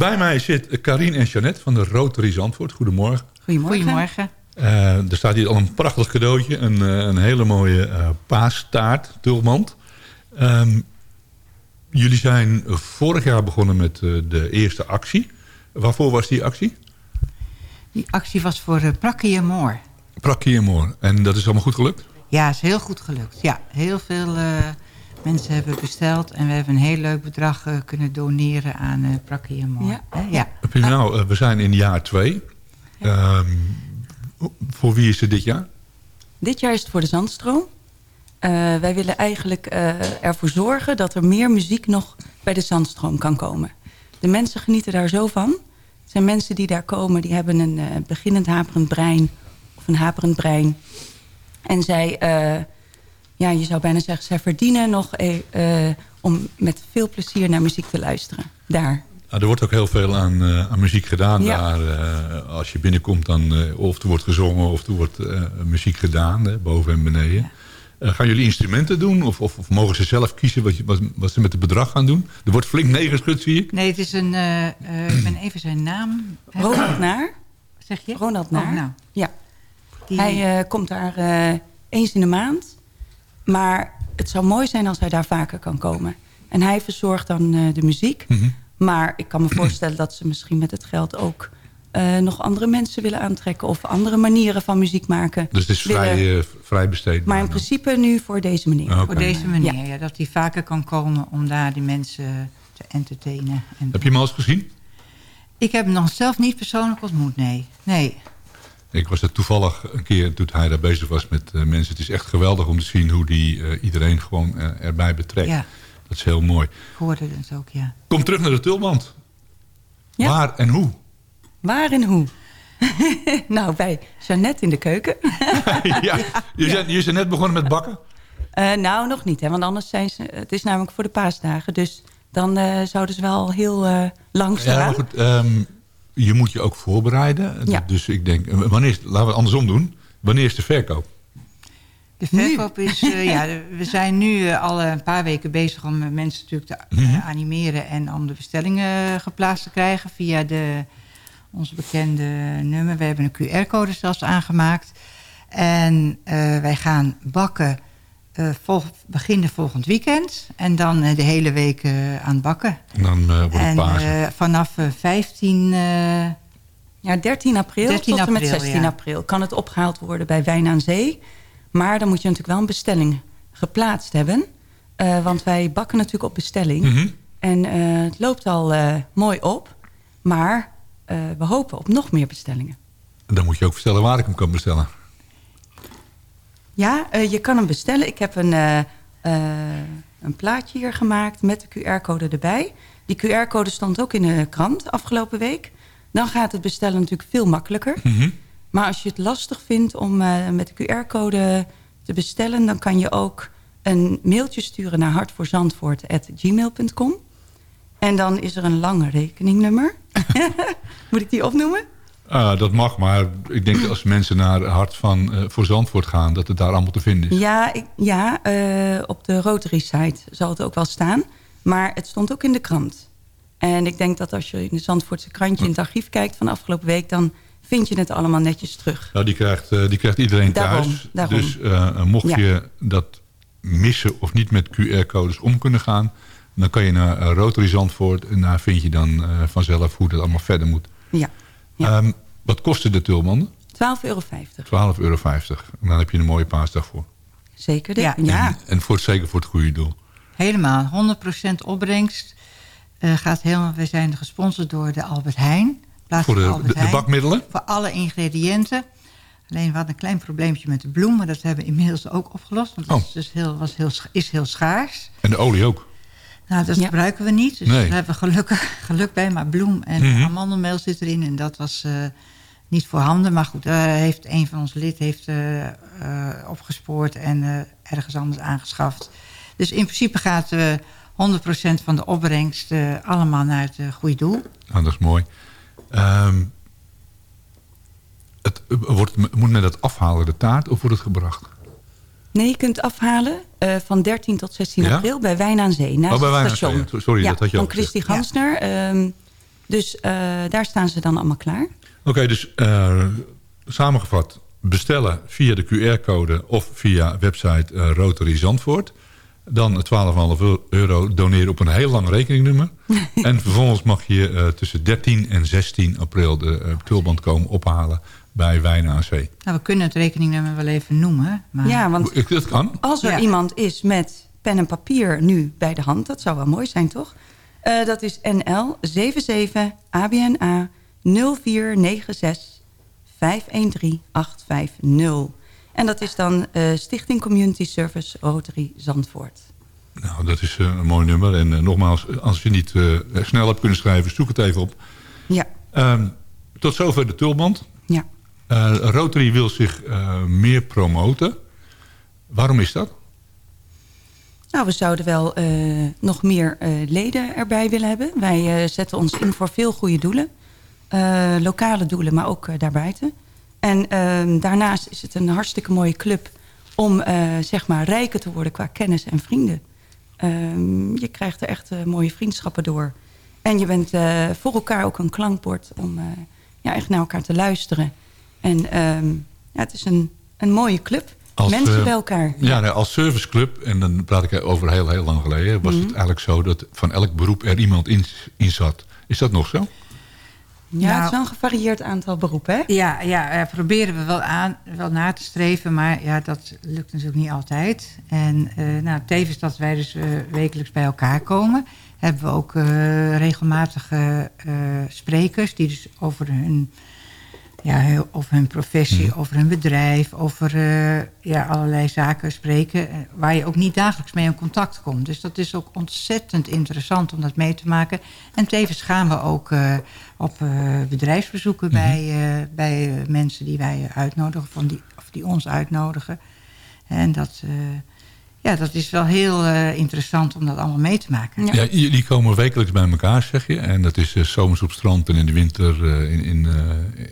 Bij mij zit Karine en Jeannette van de Rotary Zandvoort. Goedemorgen. Goedemorgen. Goedemorgen. Uh, er staat hier al een prachtig cadeautje. Een, uh, een hele mooie uh, paastaart, tulmand. Um, jullie zijn vorig jaar begonnen met de eerste actie. Waarvoor was die actie? Die actie was voor uh, Prakkie en Moor. Prakkie en Moor. En dat is allemaal goed gelukt? Ja, is heel goed gelukt. Ja, heel veel mensen hebben besteld. En we hebben een heel leuk bedrag kunnen doneren aan Prakkie en Moor. Ja. ja. Nou, we zijn in jaar twee. Ja. Um, voor wie is het dit jaar? Dit jaar is het voor de Zandstroom. Uh, wij willen eigenlijk uh, ervoor zorgen dat er meer muziek nog bij de Zandstroom kan komen. De mensen genieten daar zo van. Het zijn mensen die daar komen, die hebben een uh, beginnend haperend brein. Of een haperend brein. En zij, ja, je zou bijna zeggen, zij verdienen nog om met veel plezier naar muziek te luisteren. Daar. Nou, er wordt ook heel veel aan, uh, aan muziek gedaan ja. daar. Uh, als je binnenkomt, dan uh, of er wordt gezongen of er wordt muziek gedaan, hè, boven en beneden. Ja. gaan jullie instrumenten doen of, of, of, mogen ze zelf kiezen wat, je, wat, wat, ze met het bedrag gaan doen? Er wordt flink neergeschud, zie ik. Nee, het is een... ik ben even zijn naam... Ronald Naar. Zeg je? Ronald Naar. Oh, nou. Ja. Die... Hij komt daar eens in de maand. Maar het zou mooi zijn als hij daar vaker kan komen. En hij verzorgt dan de muziek... Mm -hmm. Maar ik kan me voorstellen dat ze misschien met het geld ook uh, nog andere mensen willen aantrekken. Of andere manieren van muziek maken. Dus het is vrij, uh, vrij besteed. Maar in principe nu voor deze manier. Okay. Voor deze manier, ja. ja. Dat hij vaker kan komen om daar die mensen te entertainen. En heb je hem al eens gezien? Ik heb hem nog zelf niet persoonlijk ontmoet, nee. nee. Ik was er toevallig een keer toen hij daar bezig was met uh, mensen. Het is echt geweldig om te zien hoe die iedereen gewoon erbij betrekt. Ja. Dat is heel mooi. Hoorde het ook, ja. Kom terug naar de tulband. Ja? Waar en hoe? Waar en hoe? nou, bij Jeannette in de keuken. ja, je, ja. je is net begonnen met bakken? Nou, nog niet. Hè, want anders zijn ze... Het is namelijk voor de paasdagen. Dus dan zouden ze wel heel lang staan. Ja, maar goed. Um, je moet je ook voorbereiden. Ja. Dus ik denk... Wanneer is, laten we het andersom doen. Wanneer is de verkoop? De verkoop nu. is... Uh, ja, we zijn nu uh, al een paar weken bezig om mensen natuurlijk te Mhm. uh, animeren... en om de bestellingen geplaatst te krijgen via de, onze bekende nummer. We hebben een QR-code zelfs aangemaakt. En uh, wij gaan bakken vol, beginnen volgend weekend. En dan uh, de hele week uh, aan het bakken. En dan wordt het en, Pasen. vanaf 15... ja, 13 april 13 tot en met april, 16 ja. april kan het opgehaald worden bij Wijn aan Zee. Maar dan moet je natuurlijk wel een bestelling geplaatst hebben. Uh, want wij bakken natuurlijk op bestelling. Mhm. En uh, het loopt al uh, mooi op. Maar we hopen op nog meer bestellingen. Dan moet je ook vertellen waar ik hem kan bestellen. Ja, je kan hem bestellen. Ik heb een, een plaatje hier gemaakt met de QR-code erbij. Die QR-code stond ook in de krant afgelopen week. Dan gaat het bestellen natuurlijk veel makkelijker. Mhm. Maar als je het lastig vindt om met de QR-code te bestellen... dan kan je ook een mailtje sturen naar hartvoorzandvoort.gmail.com. En dan is er een lang rekeningnummer. Moet ik die opnoemen? Uh, dat mag, maar ik denk als mensen naar Hart van uh, voor Zandvoort gaan... dat het daar allemaal te vinden is. Ja, ik, ja uh, op de Rotary-site zal het ook wel staan. Maar het stond ook in de krant. En ik denk dat als je in de Zandvoortse krantje in het archief kijkt van afgelopen week... dan vind je het allemaal netjes terug. Nou, die krijgt, uh, die krijgt iedereen daarom, thuis. Daarom. Dus mocht ja. je dat missen of niet met QR-codes om kunnen gaan... dan kan je naar Rotary Zandvoort en daar vind je dan vanzelf hoe dat allemaal verder moet. Ja. Ja. Um, wat kostte de tulbanden? 12,50 euro. 12,50 euro. En dan heb je een mooie paasdag voor. Zeker, dit. Ja. ja. En, en voor, zeker voor het goede doel. Helemaal, 100% opbrengst. gaat helemaal, we zijn gesponsord door de Albert Heijn. Voor de, de, de, bakmiddelen? Voor alle ingrediënten. Alleen we hadden een klein probleempje met de bloem. Maar dat hebben we inmiddels ook opgelost. Want dat oh. is, dus heel, was heel, is heel schaars. En de olie ook? Nou, dat ja. gebruiken we niet. Dus nee. daar hebben we gelukkig geluk bij. Maar bloem en mm -hmm. amandelmeel zit erin. En dat was uh, niet voorhanden. Maar goed, daar heeft een van onze lid heeft, uh, uh, opgespoord. En ergens anders aangeschaft. Dus in principe gaat 100% van de opbrengst allemaal naar het goede doel. Nou, dat is mooi. Um, het, wordt, moet men dat afhalen, de taart, of wordt het gebracht? Nee, je kunt afhalen uh, van 13 tot 16 ja? april bij Wijn aan Zee. Naast oh, bij het Wijn station. Zee. Sorry, ja, dat had je van ook Christy Gansner. Ja. Um, Dus daar staan ze dan allemaal klaar. Oké, dus samengevat. Bestellen via de QR-code of via website Rotary Zandvoort. Dan 12,5 euro doneren op een heel lang rekeningnummer. en vervolgens mag je tussen 13 en 16 april de tulband komen ophalen bij Wijn AC. Nou, we kunnen het rekeningnummer wel even noemen. Maar... Ja, want dat kan. als er iemand is met pen en papier nu bij de hand... dat zou wel mooi zijn, toch? Uh, dat is NL 77 ABNA 0496 513 850. En dat is dan uh, Stichting Community Service Rotary Zandvoort. Nou, dat is uh, een mooi nummer. En uh, nogmaals, als je niet snel hebt kunnen schrijven, zoek het even op. Ja. Um, tot zover de tulband. Ja. Uh, Rotary wil zich uh, meer promoten. Waarom is dat? Nou, we zouden wel uh, nog meer leden erbij willen hebben. Wij zetten ons in voor veel goede doelen. lokale doelen, maar ook daarbuiten. En ehm, daarnaast is het een hartstikke mooie club... om zeg maar rijker te worden qua kennis en vrienden. Ehm, je krijgt er echt mooie vriendschappen door. En je bent voor elkaar ook een klankbord... om ja, echt naar elkaar te luisteren... En ehm, ja, het is een, een mooie club. Mensen uh, bij elkaar. Ja, nee, als serviceclub, en dan praat ik over heel, heel lang geleden... was het mhm. eigenlijk zo dat van elk beroep er iemand in, in zat. Is dat nog zo? Ja, het is nou- wel een gevarieerd aantal beroepen, hè? Ja, ja proberen we wel, aan, wel na te streven, maar ja, dat lukt natuurlijk niet altijd. En uh, nou, tevens dat wij dus uh, wekelijks bij elkaar komen... hebben we ook uh, regelmatige sprekers die dus over hun ja, over hun professie, hmm. over hun bedrijf, over uh, ja, allerlei zaken spreken... Eh, waar je ook niet dagelijks mee in contact komt. Dus dat is ook ontzettend interessant om dat mee te maken. En tevens gaan we ook uh, op bedrijfsbezoeken hmm. bij, bij mensen die wij uitnodigen... Van die, of die ons uitnodigen. En dat ja, dat is wel heel uh, interessant om dat allemaal mee te maken. Ja. jullie komen wekelijks bij elkaar, zeg je. En dat is uh, zomers op strand en in de winter uh, in, in,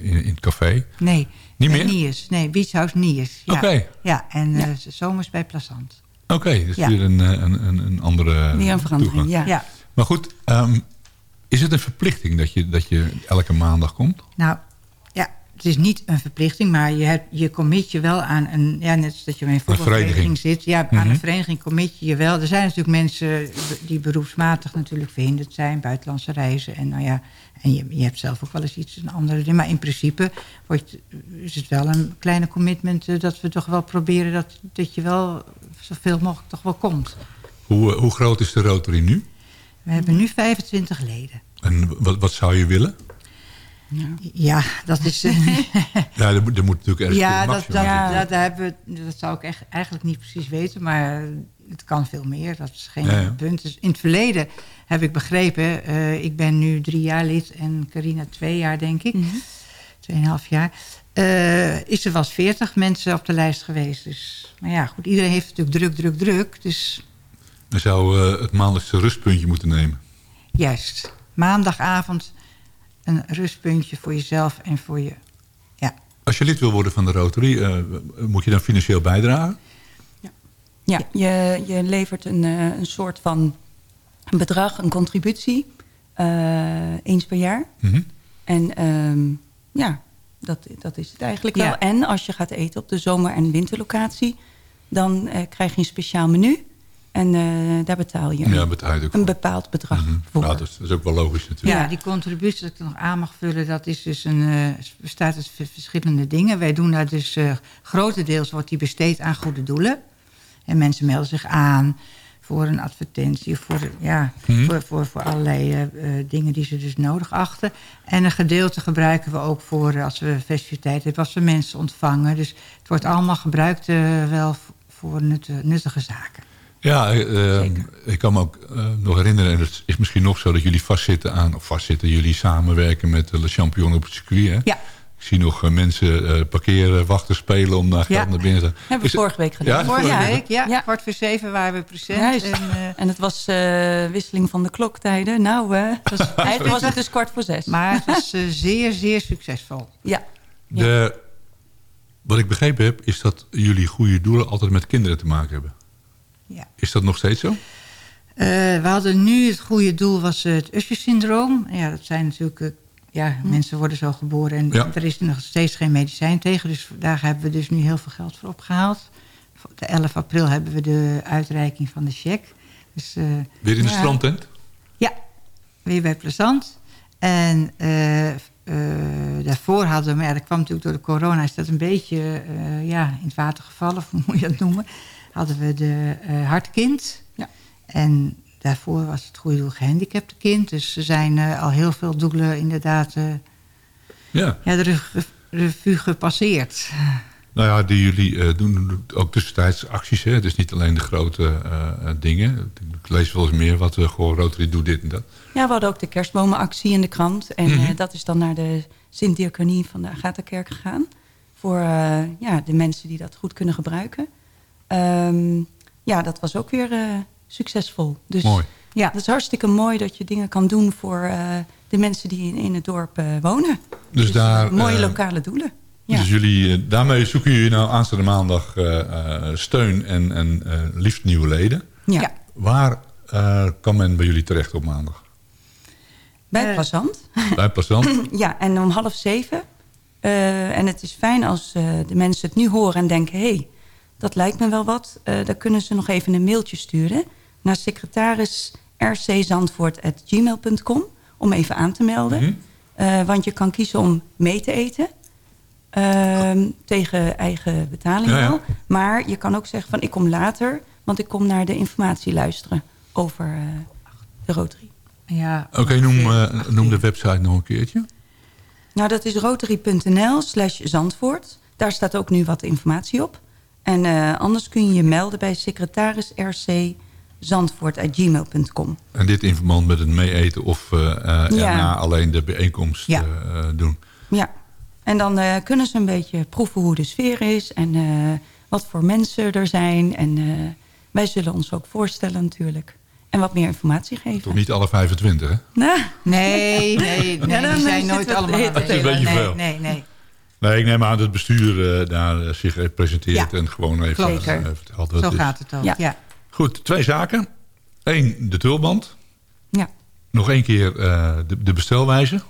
in, in, het café. Nee, niet meer? Niers. Nee, Beach House Niers. Ja. Oké. Ja, en ja. zomers bij Plazant. Oké, okay, dus weer een, een, een, een andere Meer een verandering, ja. ja. Maar goed, um, is het een verplichting dat je, dat je elke maandag komt? Nou, het is niet een verplichting, maar je, hebt, je commit je wel aan een... Ja, net als dat je bij een voetbalvereniging zit. Ja, aan een mhm. vereniging commit je je wel. Er zijn natuurlijk mensen die beroepsmatig natuurlijk verhinderd zijn. Buitenlandse reizen. En nou ja, en je, je hebt zelf ook wel eens iets, een andere ding. Maar in principe wordt, is het wel een kleine commitment... Uh, dat we toch wel proberen dat, dat je wel zoveel mogelijk toch wel komt. Hoe, uh, hoe groot is de Rotary nu? We hebben nu 25 leden. En wat, wat zou je willen? Ja, ja dat is... ja, er moet, er moet natuurlijk ergens ja, dat, dat, ja. Dat, hebben dat zou ik echt, eigenlijk niet precies weten, maar het kan veel meer. Dat is geen ja, punt. Dus in het verleden heb ik begrepen, uh, ik ben nu drie jaar lid en Carina twee jaar, denk ik. Mm -hmm. Tweeënhalf jaar. Uh, is er was veertig mensen op de lijst geweest. Dus, maar ja, goed, iedereen heeft natuurlijk druk, druk, druk. Dus... Dan zou uh, het maandelijkse rustpuntje moeten nemen. Juist. Maandagavond een rustpuntje voor jezelf en voor je... Ja. Als je lid wil worden van de Rotary, uh, moet je dan financieel bijdragen? Ja, ja je, je levert een, uh, een soort van een bedrag, een contributie, uh, eens per jaar. Mm -hmm. En um, ja, dat, dat is het eigenlijk ja. wel. En als je gaat eten op de zomer- en winterlocatie... dan krijg je een speciaal menu... En uh, daar betaal je, ja, betaal je een bepaald bedrag mm -hmm. voor. Nou, dat, is, ook wel logisch natuurlijk. Ja, die contributie dat ik nog aan mag vullen... dat is dus een, uh, bestaat uit verschillende dingen. Wij doen daar dus... Uh, grotendeels wordt die besteed aan goede doelen. En mensen melden zich aan voor een advertentie... voor, ja, mm -hmm. voor, voor, voor allerlei dingen die ze dus nodig achten. En een gedeelte gebruiken we ook voor... als we festiviteiten hebben, als we mensen ontvangen. Dus het wordt allemaal gebruikt wel voor nuttige zaken. Ja, uh, ik kan me ook uh, nog herinneren, en het is misschien nog zo dat jullie vastzitten aan, of vastzitten, jullie samenwerken met de Champion op het circuit. Hè? Ja. Ik zie nog uh, mensen parkeren, wachten, spelen om naar geld ja. naar binnen te gaan. Hebben we vorige week gedaan. Ja, vorige week, ja. ja. Kwart voor zeven waren we present. En, en, het was wisseling van de kloktijden. Nou, was, eigenlijk was het dus kwart voor zes. Maar het was zeer, zeer succesvol. Ja. De, wat ik begrepen heb, is dat jullie goede doelen altijd met kinderen te maken hebben. Ja. Is dat nog steeds zo? we hadden nu het goede doel was het Usher-syndroom. Ja, dat zijn natuurlijk... ja, hm. mensen worden zo geboren en er is nog steeds geen medicijn tegen. Dus daar hebben we dus nu heel veel geld voor opgehaald. De 11 april hebben we de uitreiking van de cheque. Dus, Weer in de ja. strandtent? Ja, weer bij Plezant. En daarvoor hadden we, maar ja, dat kwam natuurlijk door de corona... is dat een beetje ja, in het water gevallen, hoe moet je dat noemen... hadden we de uh, hartkind. Ja. En daarvoor was het goede doel gehandicapte kind. Dus er zijn al heel veel doelen inderdaad... ja. Ja, de revue gepasseerd. Nou ja, die jullie doen ook tussentijds acties. Hè? Dus niet alleen de grote dingen. Ik lees wel eens meer wat we gewoon Rotary doet dit en dat. Ja, we hadden ook de kerstbomenactie in de krant. En mm dat is dan naar de Sint-Diaconie van de Agatha-kerk gegaan. Voor uh, ja, de mensen die dat goed kunnen gebruiken. Um, ja, dat was ook weer uh, succesvol. Dus, mooi. Ja, het is hartstikke mooi dat je dingen kan doen voor uh, de mensen die in, in het dorp wonen. Dus, dus daar... mooie lokale doelen. Ja. Dus jullie, daarmee zoeken jullie nou aanstaande maandag steun en, en liefst nieuwe leden. Ja. Waar kan men bij jullie terecht op maandag? Bij Plazant. Bij Plazant? ja, en om half zeven. Uh, en het is fijn als uh, de mensen het nu horen en denken... hé, hey, dat lijkt me wel wat. Uh, dan kunnen ze nog even een mailtje sturen... naar secretaris rczandvoort.gmail.com... om even aan te melden. Mm -hmm. want je kan kiezen om mee te eten... Ehm, tegen eigen betaling ja, wel. Maar je kan ook zeggen van ik kom later... want ik kom naar de informatie luisteren over de Rotary. Ja, Oké, okay, noem, uh, noem de website nog een keertje. Nou, dat is rotary.nl slash Zandvoort. Daar staat ook nu wat informatie op. En uh, anders kun je je melden bij secretaris RC zandvoort.gmail.com. En dit in verband met het meeeten of uh, ja. erna alleen de bijeenkomst ja. doen? Ja, en dan kunnen ze een beetje proeven hoe de sfeer is... en wat voor mensen er zijn. En wij zullen ons ook voorstellen natuurlijk en wat meer informatie geven. Toch niet alle 25, hè? Nou. Nee, nee, nee ja, die zijn nooit allemaal... Dat is een beetje veel. Nee, nee, nee. Ik neem aan dat het bestuur uh, daar uh, zich presenteert ja. en gewoon even uh, vertelt Zo gaat het ook, ja. ja. Goed, twee zaken. Eén, de tulband. Ja. Nog één keer de, de, bestelwijze.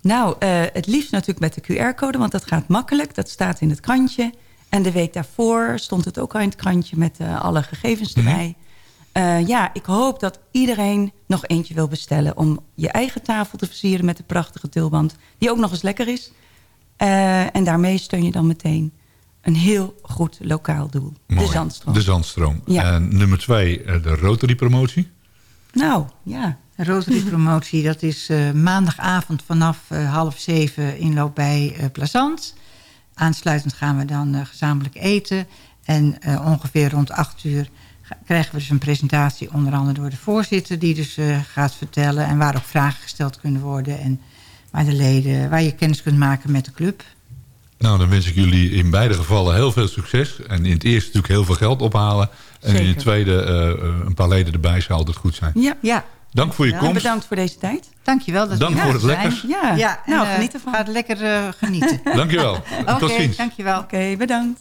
Nou, het liefst natuurlijk met de QR-code, want dat gaat makkelijk. Dat staat in het krantje. En de week daarvoor stond het ook al in het krantje met alle gegevens erbij. Mm uh, ja, ik hoop dat iedereen nog eentje wil bestellen... om je eigen tafel te versieren met de prachtige tulband... die ook nog eens lekker is. Uh, en daarmee steun je dan meteen een heel goed lokaal doel. Mooi. De Zandstroom. De Zandstroom. Ja. En nummer twee, eh, de Rotary-promotie. Nou, ja. De Rotary-promotie, dat is uh, maandagavond vanaf uh, half zeven inloop bij uh, Plazant. Aansluitend gaan we dan gezamenlijk eten. En ongeveer rond acht uur krijgen we dus een presentatie onder andere door de voorzitter... die dus uh, gaat vertellen en waar ook vragen gesteld kunnen worden... en waar de leden, waar je kennis kunt maken met de club. Nou, dan wens ik jullie in beide gevallen heel veel succes. En in het eerste natuurlijk heel veel geld ophalen. En Zeker. in het tweede uh, een paar leden erbij zou altijd goed zijn. Ja, ja. Dank voor je komst. En bedankt voor deze tijd. Dankjewel. Dat Dank voor het lekkers. Ja, ja nou, uh, geniet ervan. Ga lekker uh, genieten. dankjewel. Oké, Tot ziens. Dankjewel. Oké, okay, bedankt.